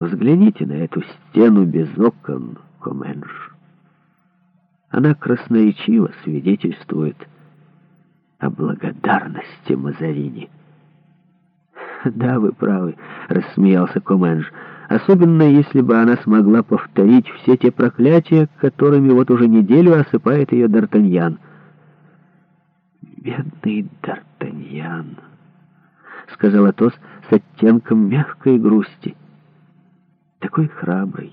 Взгляните на эту стену без окон, Коменш. Она красноречиво свидетельствует о благодарности Мазарини. «Да, вы правы», — рассмеялся Коменш, «особенно если бы она смогла повторить все те проклятия, которыми вот уже неделю осыпает ее Д'Артаньян». «Бедный Д'Артаньян», — сказал Атос с оттенком мягкой грусти, — такой храбрый,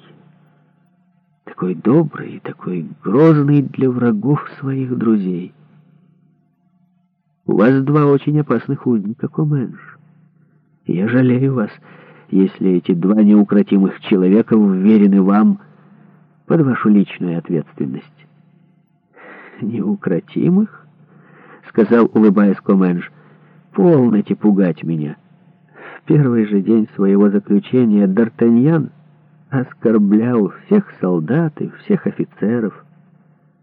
такой добрый, такой грозный для врагов своих друзей. У вас два очень опасных узника, Коменш. Я жалею вас, если эти два неукротимых человека уверены вам под вашу личную ответственность. Неукротимых? Сказал, улыбаясь Коменш. Полноте пугать меня. — первый же день своего заключения Д'Артаньян оскорблял всех солдат и всех офицеров,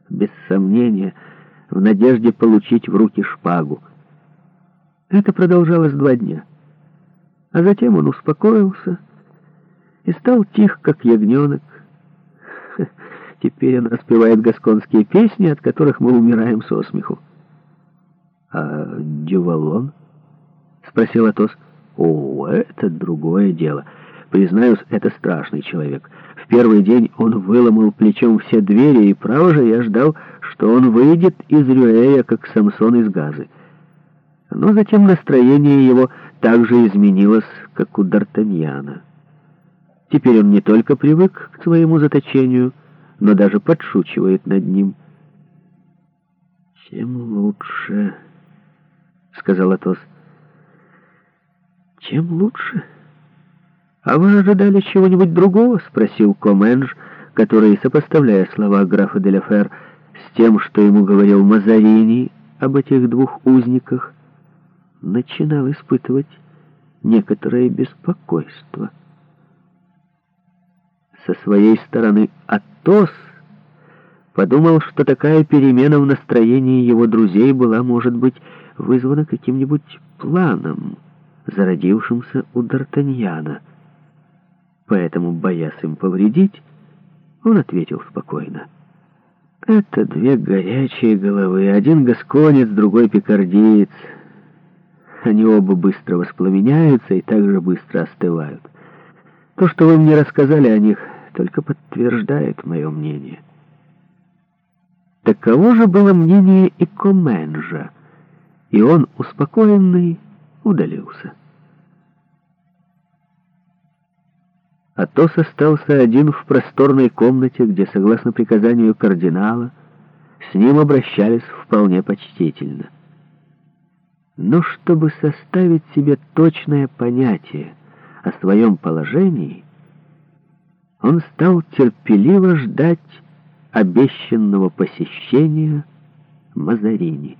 без сомнения, в надежде получить в руки шпагу. Это продолжалось два дня. А затем он успокоился и стал тих, как ягненок. Теперь он распевает гасконские песни, от которых мы умираем со смеху. «А Дювалон?» — спросил Атос. О, это другое дело. Признаюсь, это страшный человек. В первый день он выломал плечом все двери, и право же я ждал, что он выйдет из Рюэя, как Самсон из Газы. Но затем настроение его также изменилось, как у Д'Артаньяна. Теперь он не только привык к своему заточению, но даже подшучивает над ним. «Тем лучше», — сказал Атос тем лучше. А вы ожидали чего-нибудь другого? Спросил Коменж, который, сопоставляя слова графа Деляфер с тем, что ему говорил Мазарини об этих двух узниках, начинал испытывать некоторое беспокойство. Со своей стороны Атос подумал, что такая перемена в настроении его друзей была, может быть, вызвана каким-нибудь планом, зародившимся у Д'Артаньяна. Поэтому, боясь им повредить, он ответил спокойно. «Это две горячие головы, один гасконец, другой пикардиец. Они оба быстро воспламеняются и также быстро остывают. То, что вы мне рассказали о них, только подтверждает мое мнение». Таково же было мнение и Коменжа, и он, успокоенный, удалился. Атос остался один в просторной комнате, где, согласно приказанию кардинала, с ним обращались вполне почтительно. Но чтобы составить себе точное понятие о своем положении, он стал терпеливо ждать обещанного посещения Мазарини.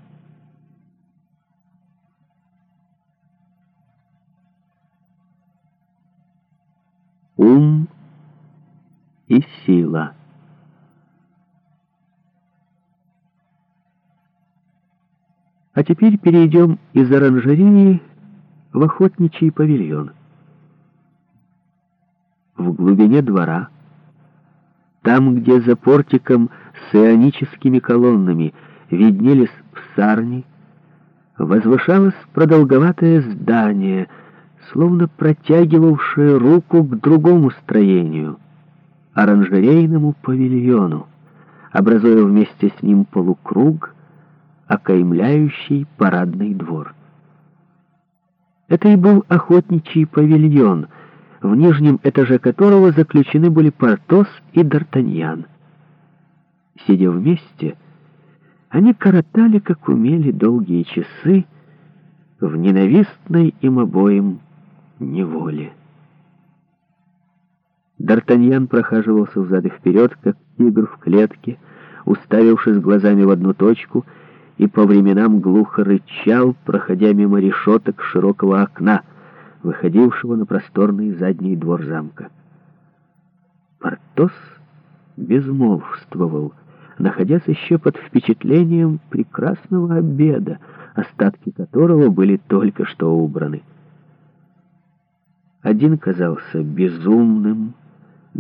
ум и сила. А теперь перейдем из оранжерии в охотничий павильон. В глубине двора, там, где за портиком с ионическими колоннами виднелись псарни, возвышалось продолговатое здание — словно протягивавшая руку к другому строению, оранжерейному павильону, образуя вместе с ним полукруг, окаймляющий парадный двор. Это и был охотничий павильон, в нижнем этаже которого заключены были Портос и Д'Артаньян. Сидя вместе, они коротали, как умели, долгие часы в ненавистной им обоим неволе. Д'Артаньян прохаживался взад и вперед, как тигр в клетке, уставившись глазами в одну точку, и по временам глухо рычал, проходя мимо решеток широкого окна, выходившего на просторный задний двор замка. Портос безмолвствовал, находясь еще под впечатлением прекрасного обеда, остатки которого были только что убраны. Один казался безумным,